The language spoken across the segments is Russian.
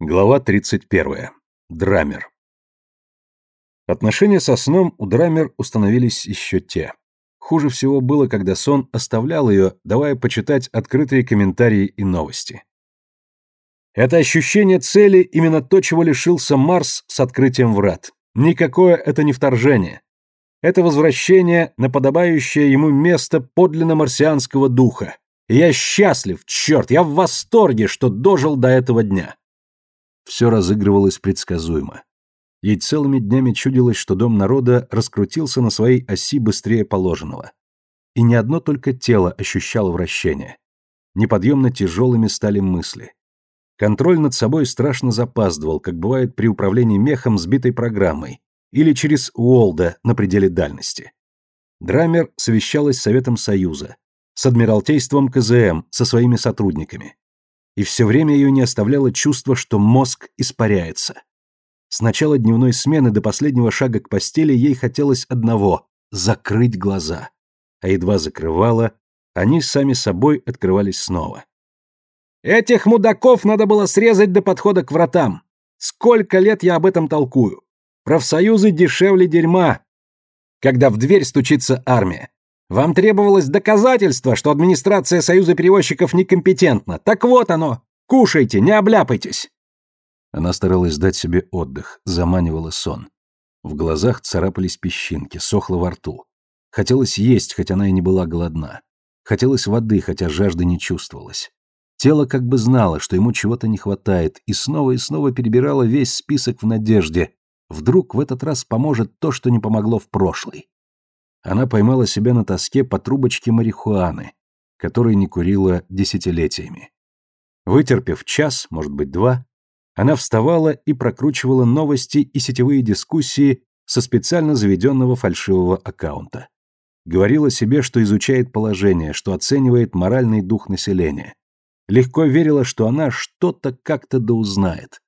Глава 31. Драмер. Отношения со сном у Драмер установились еще те. Хуже всего было, когда сон оставлял ее, давая почитать открытые комментарии и новости. Это ощущение цели именно то, чего лишился Марс с открытием врат. Никакое это не вторжение. Это возвращение на подобающее ему место подлинно марсианского духа. Я счастлив, черт, я в восторге, что дожил до этого дня. Все разыгрывалось предсказуемо. Ей целыми днями чудилось, что дом народа раскрутился на своей оси быстрее положенного. И не одно только тело ощущало вращение. Неподъемно тяжелыми стали мысли. Контроль над собой страшно запаздывал, как бывает при управлении мехом сбитой программой или через Уолда на пределе дальности. Драмер совещалась с Советом Союза, с Адмиралтейством КЗМ, со своими сотрудниками и все время ее не оставляло чувство, что мозг испаряется. С начала дневной смены до последнего шага к постели ей хотелось одного — закрыть глаза. А едва закрывала, они сами собой открывались снова. «Этих мудаков надо было срезать до подхода к вратам. Сколько лет я об этом толкую. Профсоюзы дешевле дерьма. Когда в дверь стучится армия, вам требовалось доказательство, что администрация Союза перевозчиков некомпетентна. Так вот оно. Кушайте, не обляпайтесь. Она старалась дать себе отдых, заманивала сон. В глазах царапались песчинки, сохло во рту. Хотелось есть, хоть она и не была голодна. Хотелось воды, хотя жажды не чувствовалось. Тело как бы знало, что ему чего-то не хватает, и снова и снова перебирало весь список в надежде. Вдруг в этот раз поможет то, что не помогло в прошлый. Она поймала себя на тоске по трубочке марихуаны, которой не курила десятилетиями. Вытерпев час, может быть, два, она вставала и прокручивала новости и сетевые дискуссии со специально заведенного фальшивого аккаунта. Говорила себе, что изучает положение, что оценивает моральный дух населения. Легко верила, что она что-то как-то доузнает.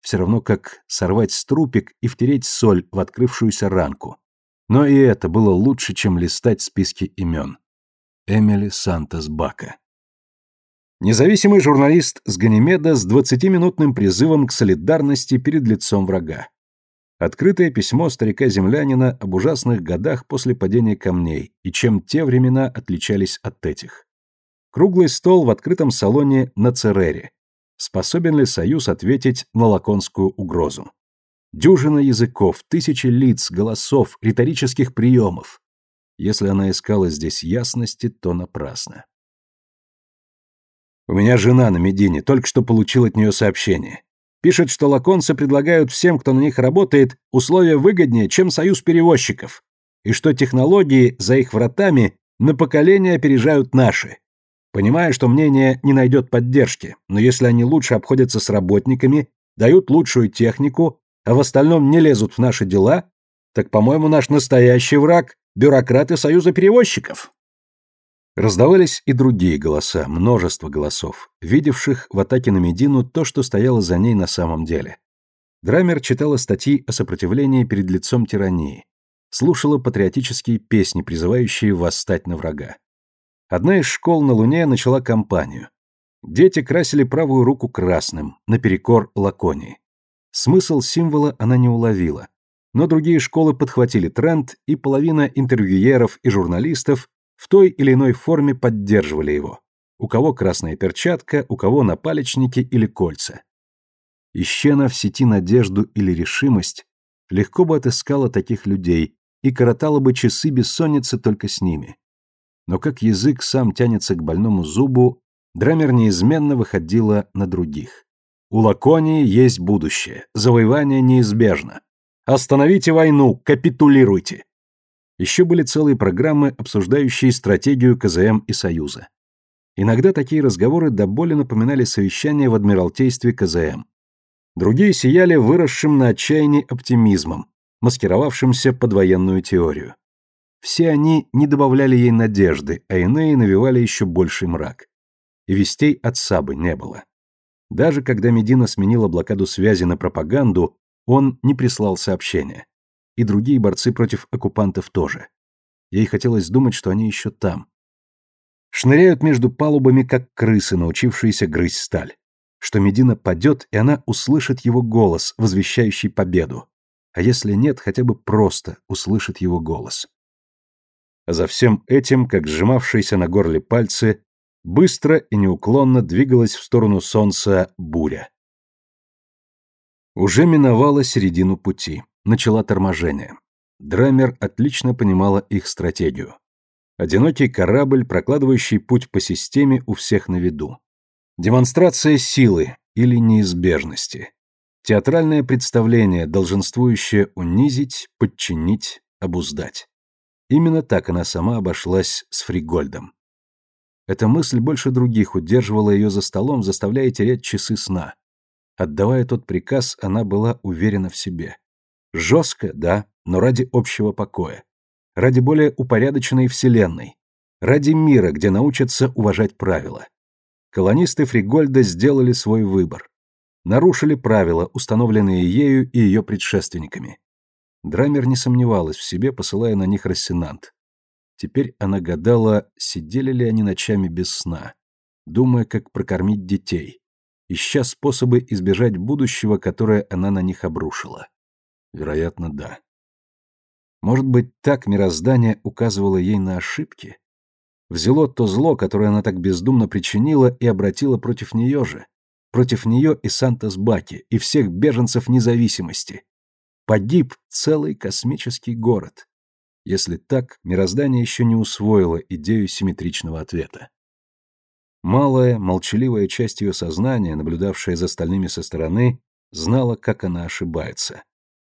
Все равно как сорвать струпик и втереть соль в открывшуюся ранку. Но и это было лучше, чем листать списки имен. Эмили Сантос Бака. Независимый журналист с Ганимеда с 20-минутным призывом к солидарности перед лицом врага. Открытое письмо старика-землянина об ужасных годах после падения камней и чем те времена отличались от этих. Круглый стол в открытом салоне на Церере. Способен ли Союз ответить на лаконскую угрозу? Дюжина языков, тысячи лиц, голосов, риторических приемов. Если она искала здесь ясности, то напрасно. У меня жена на Медине, только что получил от нее сообщение. Пишет, что лаконцы предлагают всем, кто на них работает, условия выгоднее, чем союз перевозчиков, и что технологии за их вратами на поколение опережают наши. Понимаю, что мнение не найдет поддержки, но если они лучше обходятся с работниками, дают лучшую технику, а в остальном не лезут в наши дела, так, по-моему, наш настоящий враг – бюрократы Союза перевозчиков. Раздавались и другие голоса, множество голосов, видевших в атаке на Медину то, что стояло за ней на самом деле. Драмер читала статьи о сопротивлении перед лицом тирании, слушала патриотические песни, призывающие восстать на врага. Одна из школ на Луне начала кампанию. Дети красили правую руку красным, наперекор лаконии. Смысл символа она не уловила. Но другие школы подхватили тренд, и половина интервьюеров и журналистов в той или иной форме поддерживали его. У кого красная перчатка, у кого напалечники или кольца. Ищена в сети надежду или решимость, легко бы отыскала таких людей и коротала бы часы бессонницы только с ними. Но как язык сам тянется к больному зубу, Драмер неизменно выходила на других. У Лаконии есть будущее. Завоевание неизбежно. Остановите войну, капитулируйте. Еще были целые программы, обсуждающие стратегию КЗМ и Союза. Иногда такие разговоры до боли напоминали совещания в Адмиралтействе КЗМ. Другие сияли выросшим на отчаянии оптимизмом, маскировавшимся под военную теорию. Все они не добавляли ей надежды, а иные навевали еще больший мрак. И вестей от Сабы не было. Даже когда Медина сменила блокаду связи на пропаганду, он не прислал сообщения. И другие борцы против оккупантов тоже. Ей хотелось думать, что они еще там. Шныряют между палубами, как крысы, научившиеся грызть сталь. что Медина падет, и она услышит его голос, возвещающий победу. А если нет, хотя бы просто услышит его голос. А за всем этим, как сжимавшиеся на горле пальцы, быстро и неуклонно двигалась в сторону солнца буря. Уже миновала середину пути, начала торможение. Драмер отлично понимала их стратегию. Одинокий корабль, прокладывающий путь по системе у всех на виду. Демонстрация силы или неизбежности. Театральное представление, долженствующее унизить, подчинить, обуздать. Именно так она сама обошлась с Фригольдом. Эта мысль больше других удерживала ее за столом, заставляя терять часы сна. Отдавая тот приказ, она была уверена в себе. Жестко, да, но ради общего покоя. Ради более упорядоченной вселенной. Ради мира, где научатся уважать правила. Колонисты Фригольда сделали свой выбор. Нарушили правила, установленные ею и ее предшественниками. Драмер не сомневалась в себе, посылая на них рассенант. Теперь она гадала, сидели ли они ночами без сна, думая, как прокормить детей, ища способы избежать будущего, которое она на них обрушила. Вероятно, да. Может быть, так мироздание указывало ей на ошибки? Взяло то зло, которое она так бездумно причинила, и обратило против нее же. Против нее и Сантос-Баки, и всех беженцев независимости. Погиб целый космический город. Если так, мироздание еще не усвоило идею симметричного ответа. Малая, молчаливая часть ее сознания, наблюдавшая за остальными со стороны, знала, как она ошибается.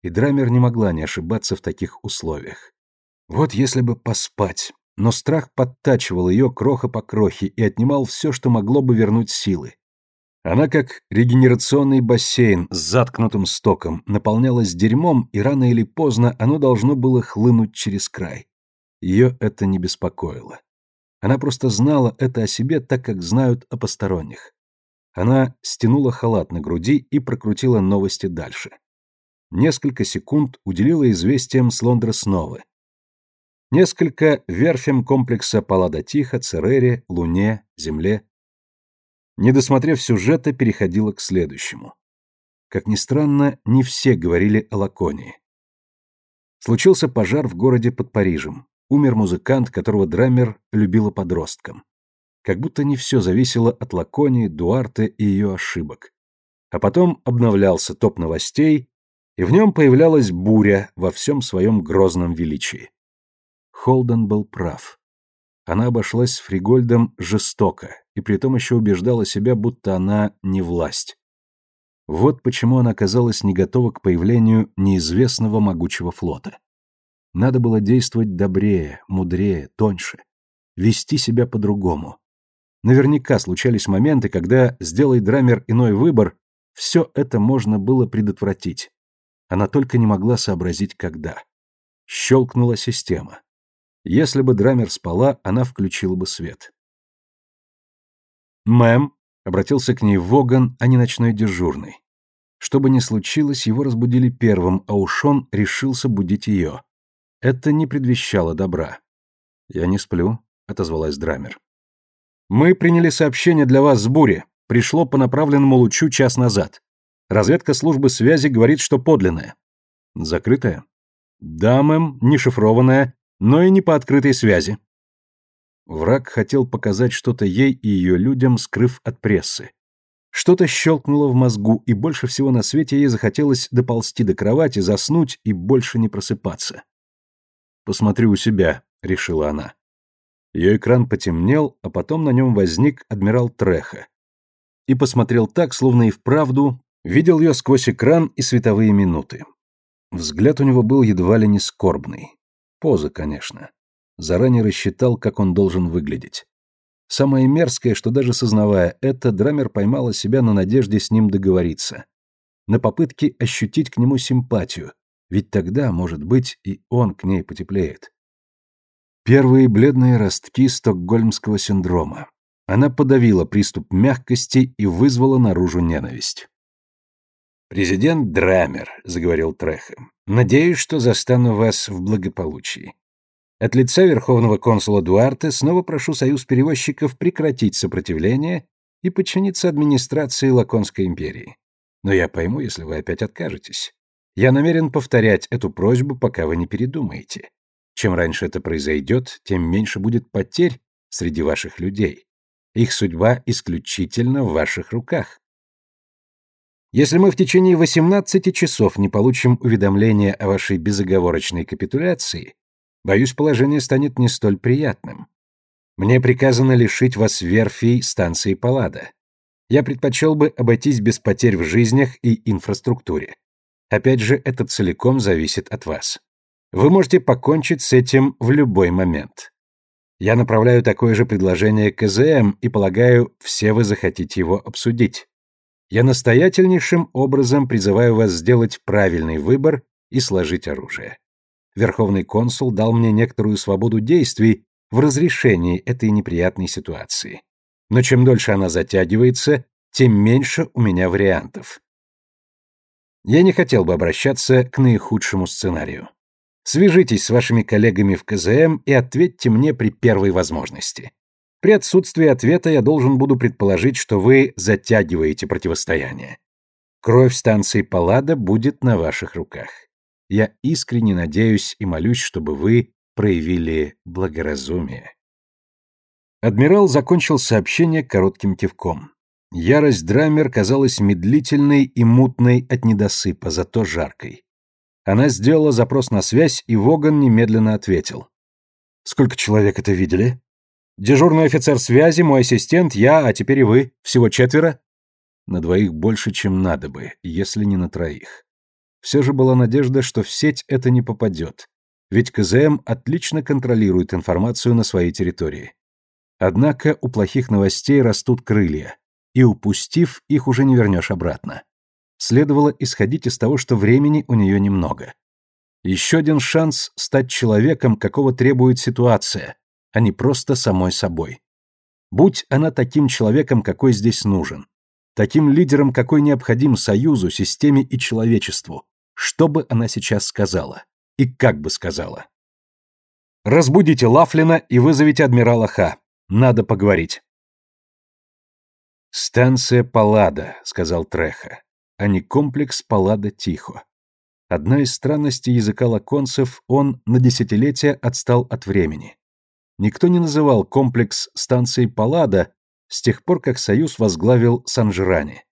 И Драмер не могла не ошибаться в таких условиях. Вот если бы поспать, но страх подтачивал ее кроха по крохе и отнимал все, что могло бы вернуть силы. Она, как регенерационный бассейн с заткнутым стоком, наполнялась дерьмом, и рано или поздно оно должно было хлынуть через край. Ее это не беспокоило. Она просто знала это о себе так, как знают о посторонних. Она стянула халат на груди и прокрутила новости дальше. Несколько секунд уделила известиям с Лондра снова. Несколько верфям комплекса Паллада-Тихо, Церере, Луне, Земле. Не досмотрев сюжета, переходила к следующему. Как ни странно, не все говорили о Лаконии. Случился пожар в городе под Парижем. Умер музыкант, которого Драмер любила подростком. Как будто не все зависело от Лаконии, Дуарте и ее ошибок. А потом обновлялся топ новостей, и в нем появлялась буря во всем своем грозном величии. Холден был прав. Она обошлась с Фригольдом жестоко, и при том еще убеждала себя, будто она не власть. Вот почему она оказалась не готова к появлению неизвестного могучего флота. Надо было действовать добрее, мудрее, тоньше. Вести себя по-другому. Наверняка случались моменты, когда, сделай драмер иной выбор, все это можно было предотвратить. Она только не могла сообразить, когда. Щелкнула система. Если бы драмер спала, она включила бы свет. «Мэм», — обратился к ней Воган, а не ночной дежурный. Что бы ни случилось, его разбудили первым, а уж он решился будить ее. Это не предвещало добра. «Я не сплю», — отозвалась Драмер. «Мы приняли сообщение для вас с бури. Пришло по направленному лучу час назад. Разведка службы связи говорит, что подлинное». «Закрытое?» «Да, мэм, не шифрованное, но и не по открытой связи». Враг хотел показать что-то ей и ее людям, скрыв от прессы. Что-то щелкнуло в мозгу, и больше всего на свете ей захотелось доползти до кровати, заснуть и больше не просыпаться. «Посмотри у себя», — решила она. Ее экран потемнел, а потом на нем возник адмирал Треха. И посмотрел так, словно и вправду видел ее сквозь экран и световые минуты. Взгляд у него был едва ли не скорбный. Поза, конечно заранее рассчитал, как он должен выглядеть. Самое мерзкое, что даже сознавая это, Драмер поймала себя на надежде с ним договориться. На попытке ощутить к нему симпатию, ведь тогда, может быть, и он к ней потеплеет. Первые бледные ростки стокгольмского синдрома. Она подавила приступ мягкости и вызвала наружу ненависть. «Президент Драмер», — заговорил Трехем, — «надеюсь, что застану вас в благополучии. От лица Верховного консула Дуарте снова прошу союз перевозчиков прекратить сопротивление и подчиниться администрации Лаконской империи. Но я пойму, если вы опять откажетесь. Я намерен повторять эту просьбу, пока вы не передумаете. Чем раньше это произойдет, тем меньше будет потерь среди ваших людей. Их судьба исключительно в ваших руках. Если мы в течение 18 часов не получим уведомления о вашей безоговорочной капитуляции, боюсь, положение станет не столь приятным. Мне приказано лишить вас верфей станции Паллада. Я предпочел бы обойтись без потерь в жизнях и инфраструктуре. Опять же, это целиком зависит от вас. Вы можете покончить с этим в любой момент. Я направляю такое же предложение к КЗМ и полагаю, все вы захотите его обсудить. Я настоятельнейшим образом призываю вас сделать правильный выбор и сложить оружие. Верховный консул дал мне некоторую свободу действий в разрешении этой неприятной ситуации. Но чем дольше она затягивается, тем меньше у меня вариантов. Я не хотел бы обращаться к наихудшему сценарию. Свяжитесь с вашими коллегами в КЗМ и ответьте мне при первой возможности. При отсутствии ответа я должен буду предположить, что вы затягиваете противостояние. Кровь станции Паллада будет на ваших руках. Я искренне надеюсь и молюсь, чтобы вы проявили благоразумие. Адмирал закончил сообщение коротким кивком. Ярость Драмер казалась медлительной и мутной от недосыпа, зато жаркой. Она сделала запрос на связь, и Воган немедленно ответил. «Сколько человек это видели?» «Дежурный офицер связи, мой ассистент, я, а теперь и вы. Всего четверо?» На двоих больше, чем надо бы, если не на троих. Все же была надежда, что в сеть это не попадет, ведь КЗМ отлично контролирует информацию на своей территории. Однако у плохих новостей растут крылья и упустив, их уже не вернешь обратно. Следовало исходить из того, что времени у нее немного. Еще один шанс стать человеком, какого требует ситуация, а не просто самой собой. Будь она таким человеком, какой здесь нужен, таким лидером, какой необходим Союзу, системе и человечеству, что бы она сейчас сказала? И как бы сказала? «Разбудите Лафлина и вызовите адмирала Ха. Надо поговорить». «Станция Паллада», — сказал Треха, а не комплекс Паллада-Тихо. Одна из странностей языка лаконцев, он на десятилетия отстал от времени. Никто не называл комплекс станцией Паллада с тех пор, как Союз возглавил Санжирани.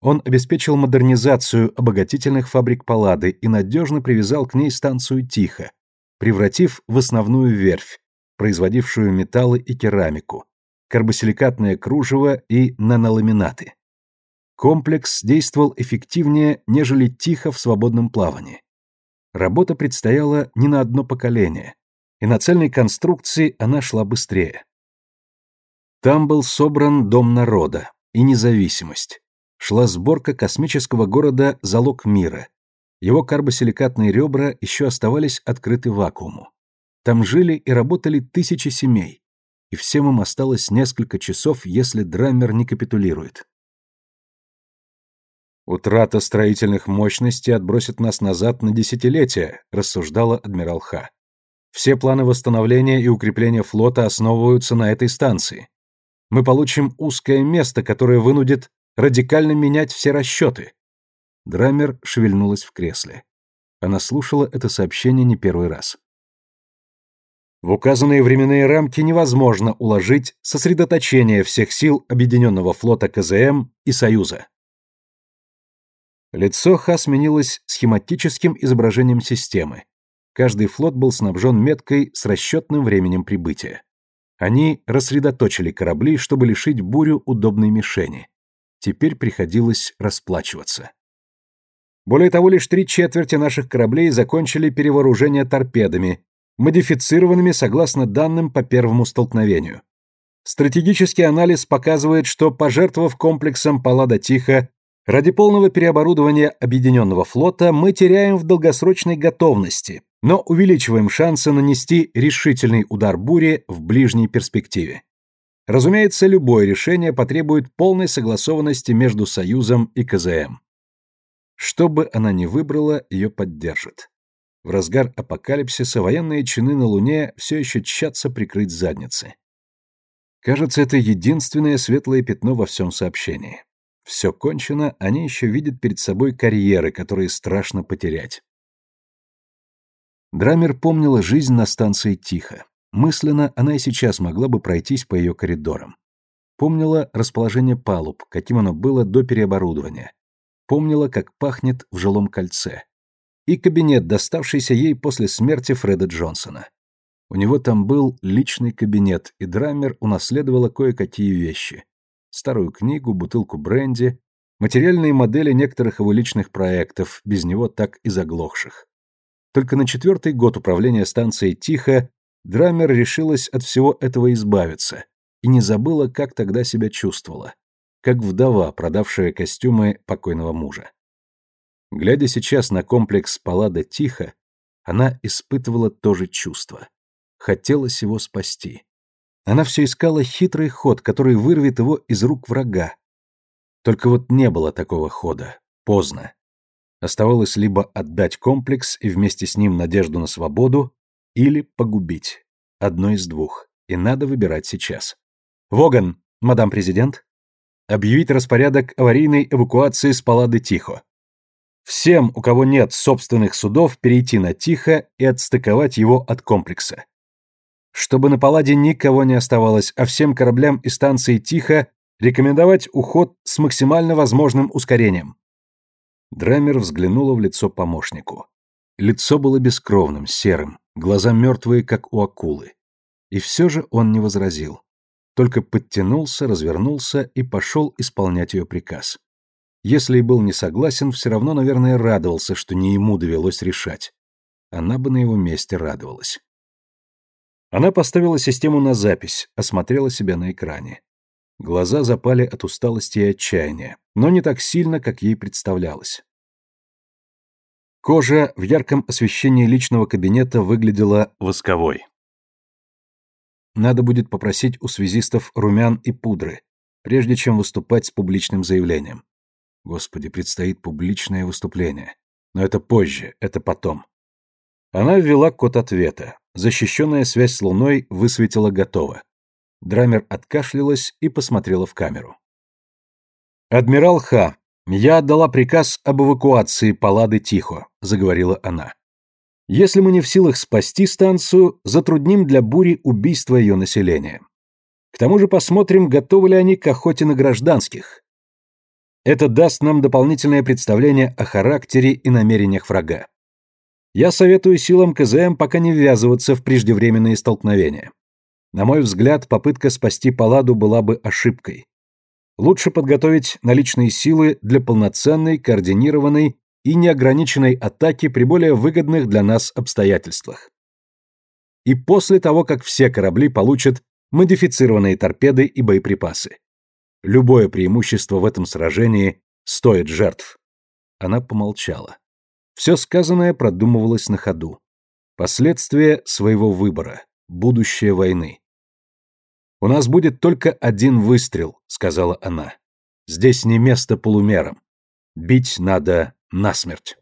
Он обеспечил модернизацию обогатительных фабрик Паллады и надежно привязал к ней станцию Тихо, превратив в основную верфь, производившую металлы и керамику, карбосиликатное кружево и наноламинаты. Комплекс действовал эффективнее, нежели тихо в свободном плавании. Работа предстояла не на одно поколение, и на цельной конструкции она шла быстрее. Там был собран Дом народа и независимость. Шла сборка космического города «Залог мира». Его карбосиликатные ребра еще оставались открыты вакууму. Там жили и работали тысячи семей, и всем им осталось несколько часов, если Драммер не капитулирует. «Утрата строительных мощностей отбросит нас назад на десятилетия», рассуждала адмирал Ха. «Все планы восстановления и укрепления флота основываются на этой станции. Мы получим узкое место, которое вынудит радикально менять все расчеты». Драммер шевельнулась в кресле. Она слушала это сообщение не первый раз. В указанные временные рамки невозможно уложить сосредоточение всех сил Объединенного флота КЗМ и Союза. Лицо Ха сменилось схематическим изображением системы. Каждый флот был снабжен меткой с расчетным временем прибытия. Они рассредоточили корабли, чтобы лишить бурю удобной мишени. Теперь приходилось расплачиваться. Более того, лишь три четверти наших кораблей закончили перевооружение торпедами, модифицированными согласно данным по первому столкновению. Стратегический анализ показывает, что, пожертвовав комплексом Паллада-Тихо ради полного переоборудования объединенного флота, мы теряем в долгосрочной готовности, но увеличиваем шансы нанести решительный удар буре в ближней перспективе. Разумеется, любое решение потребует полной согласованности между Союзом и КЗМ. Что бы она ни выбрала, ее поддержат. В разгар апокалипсиса военные чины на Луне все еще тщатся прикрыть задницы. Кажется, это единственное светлое пятно во всем сообщении. Все кончено, они еще видят перед собой карьеры, которые страшно потерять. Драмер помнила жизнь на станции тихо. Мысленно она и сейчас могла бы пройтись по ее коридорам. Помнила расположение палуб, каким оно было до переоборудования. Помнила, как пахнет в жилом кольце. И кабинет, доставшийся ей после смерти Фреда Джонсона. У него там был личный кабинет, и Драмер унаследовала кое-какие вещи. Старую книгу, бутылку бренди, материальные модели некоторых его личных проектов, без него так и заглохших. Только на четвертый год управления станцией «Тихо» Драмер решилась от всего этого избавиться и не забыла, как тогда себя чувствовала, как вдова, продавшая костюмы покойного мужа. Глядя сейчас на комплекс Паллада Тихо, она испытывала то же чувство. Хотелось его спасти. Она все искала хитрый ход, который вырвет его из рук врага. Только вот не было такого хода. Поздно. Оставалось либо отдать комплекс и вместе с ним надежду на свободу, или погубить. Одно из двух. И надо выбирать сейчас. Воган, мадам президент, объявить распорядок аварийной эвакуации с Палады Тихо. Всем, у кого нет собственных судов, перейти на Тихо и отстыковать его от комплекса. Чтобы на Палладе никого не оставалось, а всем кораблям и станции Тихо рекомендовать уход с максимально возможным ускорением. Драмер взглянула в лицо помощнику. Лицо было бескровным, серым, глаза мертвые, как у акулы. И все же он не возразил. Только подтянулся, развернулся и пошел исполнять ее приказ. Если и был не согласен, все равно, наверное, радовался, что не ему довелось решать. Она бы на его месте радовалась. Она поставила систему на запись, осмотрела себя на экране. Глаза запали от усталости и отчаяния, но не так сильно, как ей представлялось. Кожа в ярком освещении личного кабинета выглядела восковой. Надо будет попросить у связистов румян и пудры, прежде чем выступать с публичным заявлением. Господи, предстоит публичное выступление. Но это позже, это потом. Она ввела код ответа. Защищенная связь с Луной высветила готово. Драмер откашлялась и посмотрела в камеру. «Адмирал Ха, я отдала приказ об эвакуации Паллады Тихо», — заговорила она. «Если мы не в силах спасти станцию, затрудним для бури убийство ее населения. К тому же посмотрим, готовы ли они к охоте на гражданских. Это даст нам дополнительное представление о характере и намерениях врага. Я советую силам КЗМ пока не ввязываться в преждевременные столкновения. На мой взгляд, попытка спасти Палладу была бы ошибкой. Лучше подготовить наличные силы для полноценной, координированной и неограниченной атаки при более выгодных для нас обстоятельствах. И после того, как все корабли получат модифицированные торпеды и боеприпасы. Любое преимущество в этом сражении стоит жертв. Она помолчала. Все сказанное продумывалось на ходу. Последствия своего выбора будущее войны. «У нас будет только один выстрел», — сказала она. «Здесь не место полумерам. Бить надо насмерть».